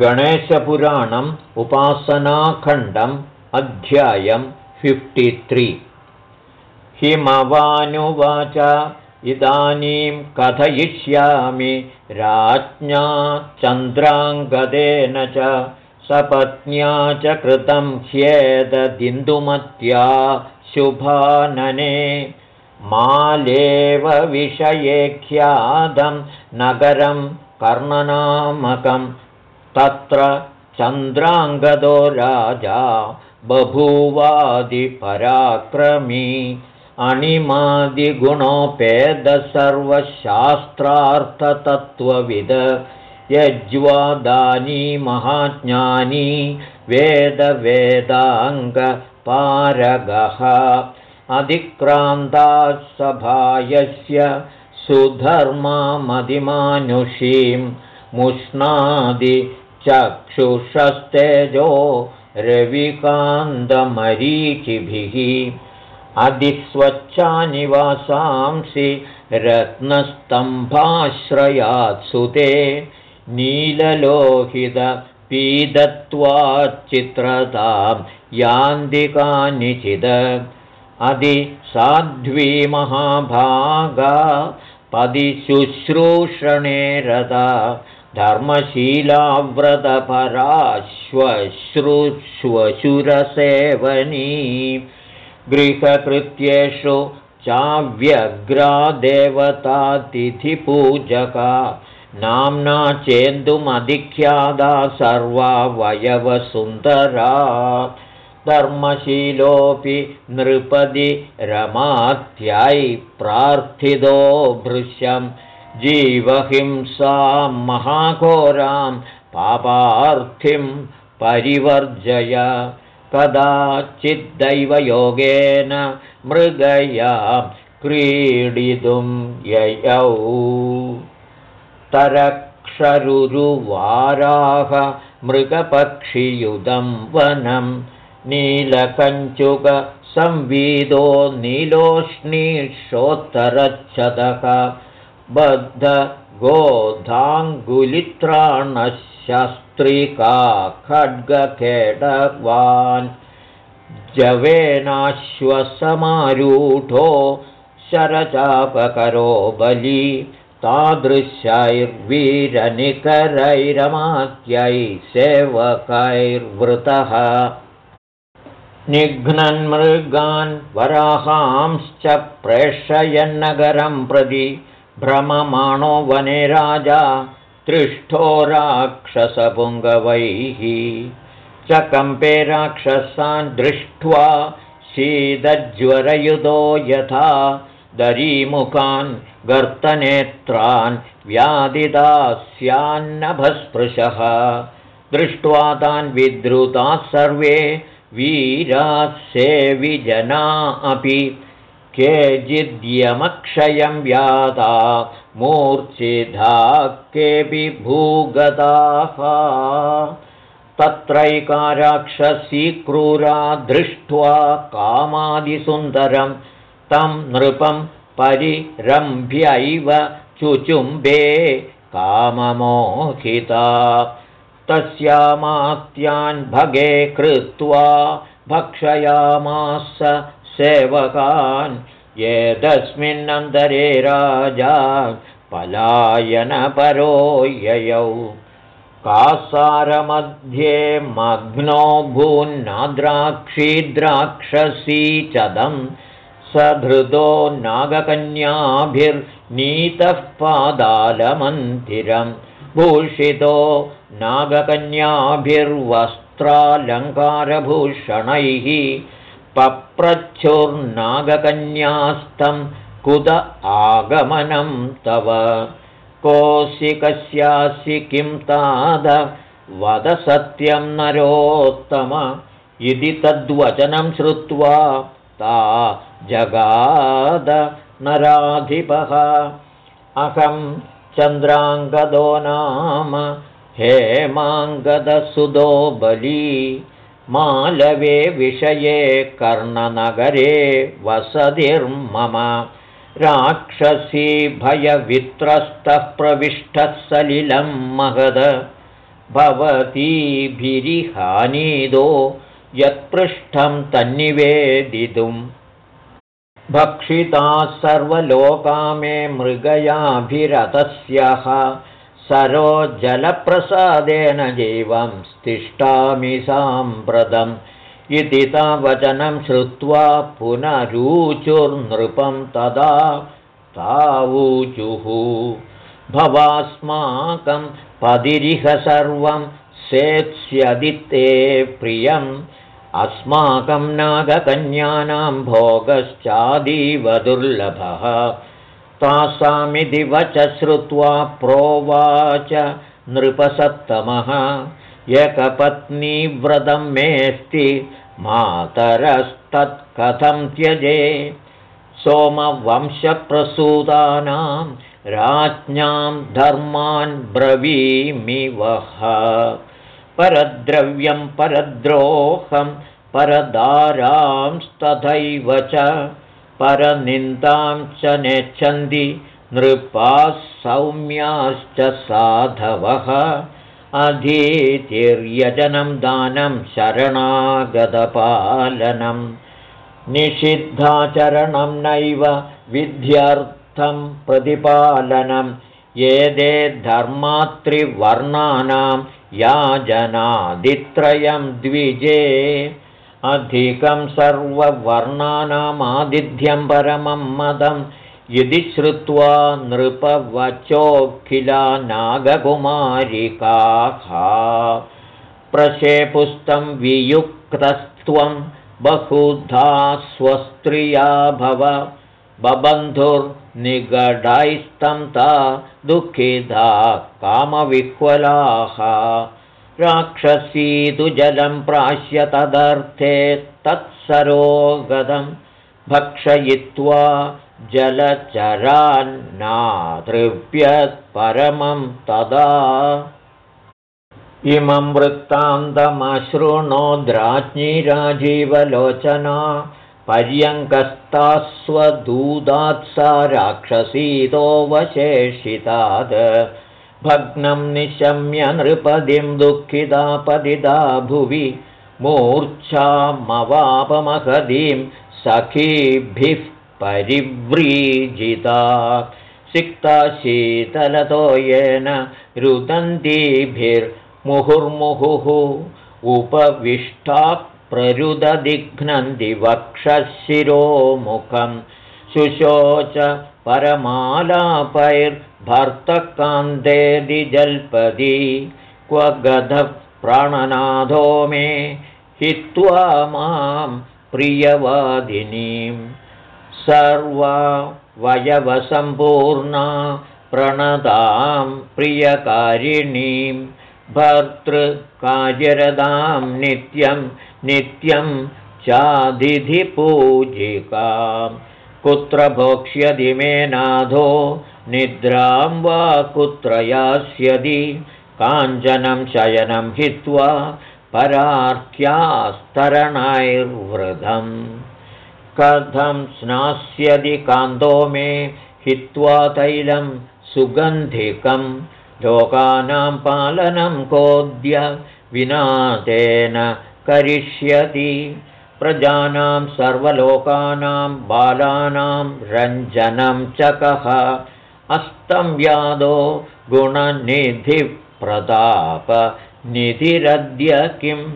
गणेशपुराणम् उपासनाखण्डम् अध्यायम् फिफ्टित्रि हिमवानुवाच इदानीं कथयिष्यामि राज्ञा चन्द्राङ्गदेन च सपत्न्या च कृतं ह्येददिन्दुमत्या शुभानने। मालेव विषयेख्यादं नगरं कर्णनामकम् तत्र चन्द्राङ्गदो राजा बभूवादिपराक्रमी अणिमादिगुणोपेदसर्वशास्त्रार्थतत्त्वविद यज्वादानी महाज्ञानी वेदवेदाङ्गपारगः अधिक्रान्तासभायस्य सुधर्मामधिमानुषीं मुष्णादि चक्षुषस्तेजो रविकान्तमरीचिभिः अधिस्वच्छानिवासांसि रत्नस्तम्भाश्रयात्सुते नीललोहितपीदत्वाच्चित्रतां यान्ति कानिचिद अधिसाध्वी महाभागा पदिशुश्रूषणे रता धर्मशीलाव्रतपराश्वश्रुश्वशुरसेवनी गृहकृत्येषु चाव्यग्रादेवतातिथिपूजका। नाम्ना चेन्दुमधिख्यादा सर्वा वयवसुन्दरा। धर्मशीलोऽपि नृपदि रमात्यै प्रार्थितो भृश्यम् जीवहिंसां महाघोरां पापार्थिं परिवर्जय। कदाचिद्दैवयोगेन मृगया क्रीडितुं ययौ। तरक्षरुरुवाराः मृगपक्षियुधं वनं नीलकञ्चुकसंवीदो नीलोष्णीषोत्तरच्छतः बद्धगोधाङ्गुलित्राणशस्त्रिका खड्गखेडवान्। जवेनाश्वसमारूढो शरचापकरो बली तादृशैर्वीरनिकरैरमात्यै सेवकैर्वृतः। निघ्नन्मृगान् वराहांश्च प्रेषयन्नगरं प्रति भ्रममाणो वने राजा तृष्ठो राक्षसपुङ्गवैः। च कम्पे राक्षसान् दृष्ट्वा शीतज्वरयुधो यथा दरीमुखान् गर्तनेत्रान् व्यादिदास्यान्नभस्पृशः दृष्ट्वा तान् विद्रुताः सर्वे वीराः सेविजना अपि केचिद्यमक्षयं व्यादा मूर्च्छिधा केऽपि भूगताः तत्रैका राक्षसी क्रूरा दृष्ट्वा कामादिसुन्दरं तं नृपं परिरम्भ्यैव चुचुम्बे काममोहिता। तस्यामात्यान् भगे कृत्वा भक्षयामास सेवकान् एतस्मिन्नन्तरे राजा पलायनपरो ययौ। कासारमध्ये मग्नो भून्नाद्राक्षीद्राक्षसी चदं सधृतो नागकन्याभिर्नीतः पादालमन्दिरं भूषितो नागकन्याभिर्वस्त्रालङ्कारभूषणैः पप्रच्छुर्नागकन्यास्तं कुत आगमनं तव? कोऽसि कस्यासि किं ताद? वद सत्यं नरोत्तम। इति तद्वचनं श्रुत्वा ता जगाद नराधिपः। अहं चन्द्राङ्गदो नाम हेमाङ्गदसुदो बली मालवे विषये कर्णनगरे वसतिर्मम राक्षसी भयवित्रस्तः प्रविष्टः सलिलं महद। भवतीभिरिहानीदो यत्पृष्ठं तन्निवेदितुम्। भक्षिताः सर्वलोका मे मृगयाभिरतस्यः सरोजलप्रसादेन जीवं स्तिष्ठामि साम्प्रतम् इति तावचनं श्रुत्वा पुनरूचुर्नृपं तदा तावूचुः। भवास्माकं पदिरिह सर्वं सेत्स्यदिते प्रियम्। अस्माकं नागकन्यानां भोगश्चादीव दुर्लभः तासामिति वच श्रुत्वा प्रोवाच नृपसत्तमः। एकपत्नीव्रतं मेऽस्ति मातरस्तत्कथं त्यजे। सोमवंशप्रसूतानां राज्ञां धर्मान् ब्रवीमि वः परद्रव्यं परद्रोहं परदारांस्तथैव च परनिन्दां च नेच्छन्ति नृपाः सौम्याश्च साधवः। अधीतिर्यजनं दानं शरणागतपालनं। निषिद्धाचरणं नैव विध्यर्थं प्रतिपालनं। ये धर्मात्रिवर्णानां याजनादित्रयं द्विजे अधिकं सर्ववर्णानामादिध्यं परमं मदं यदि श्रुत्वा नृपवचोऽखिला नागकुमारिकाः प्रशेपुस्तं वियुक्तस्त्वं बहुधा स्वस्त्रिया भव बबन्धुर्निगडैस्तं ता दुःखिता कामविह्वलाः राक्षसी तु जलं प्राश्य तदर्थे तत्सरोगदं भक्षयित्वा जलचरान्नातृप्यत्परमं तदा। इमं वृत्तान्तमशृणोद्राज्ञी राजीवलोचना पर्यङ्कस्तास्वदूदात् सा राक्षसीतोऽवशेषितात् भग्नं निशम्य नृपदिं दुःखिता पदिदा भुवि मूर्च्छामवापमहदीं सखीभिः परिव्रीजिता। सिक्ता शीतलतो येन रुदन्तीभिर्मुहुर्मुहुः। उपविष्टा प्ररुददिघ्नन्ति वक्षशिरोमुखं शुशोच परमालापैर्भर्तकान्तेदिजल्पदी क्व गधः प्राणनाथो मे हित्वा मां प्रियवादिनीं। सर्वा वयवसम्पूर्णा प्रणतां प्रियकारिणीं भर्तृकार्यरदां नित्यं नित्यं चाधिधिपूजिकाम् कुत्र भोक्ष्यदि मे नाथो निद्रां वा कुत्र यास्यदि? काञ्चनं शयनं हित्वा परार्क्यास्तरणैर्वृधम्। कथं स्नास्यदि कान्तो मे? हित्वा तैलं सुगन्धिकं लोकानां पालनं कोद्य विना तेन करिष्यति प्रजानां सर्वलोकानां बालानां रञ्जनं च कः अस्तं व्यादो गुणनिधिप्रतापनिधिरद्य किं?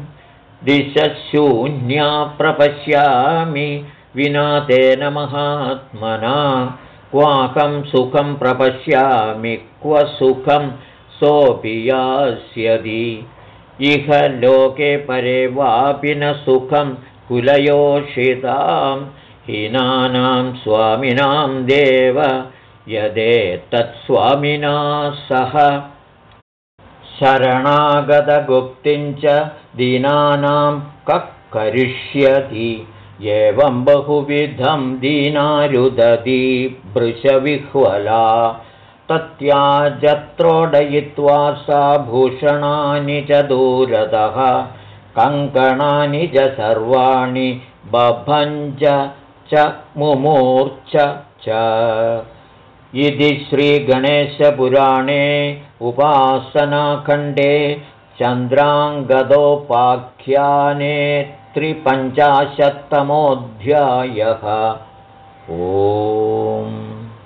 दिशशून्या प्रपश्यामि विना तेन महात्मना। क्वाकं सुखं प्रपश्यामि क्व सुखं सोऽपि यास्यति इह लोके परे वापि न सुखं कुलयोषितां हीनानां स्वामिनां देव यदेतत्स्वामिना सह। शरणागतगुप्तिं च दीनानां कः करिष्यति एवं बहुविधं दीनारुदती भृशविह्वला तत्याजत्रोडयित्वा सा भूषणानि च दूरतः कङ्कणानि च सर्वाणि बभञ्ज च मुमूर्च च। इति श्रीगणेशपुराणे उपासनाखण्डे चन्द्राङ्गदोपाख्याने त्रिपञ्चाशत्तमोऽध्यायः। ओ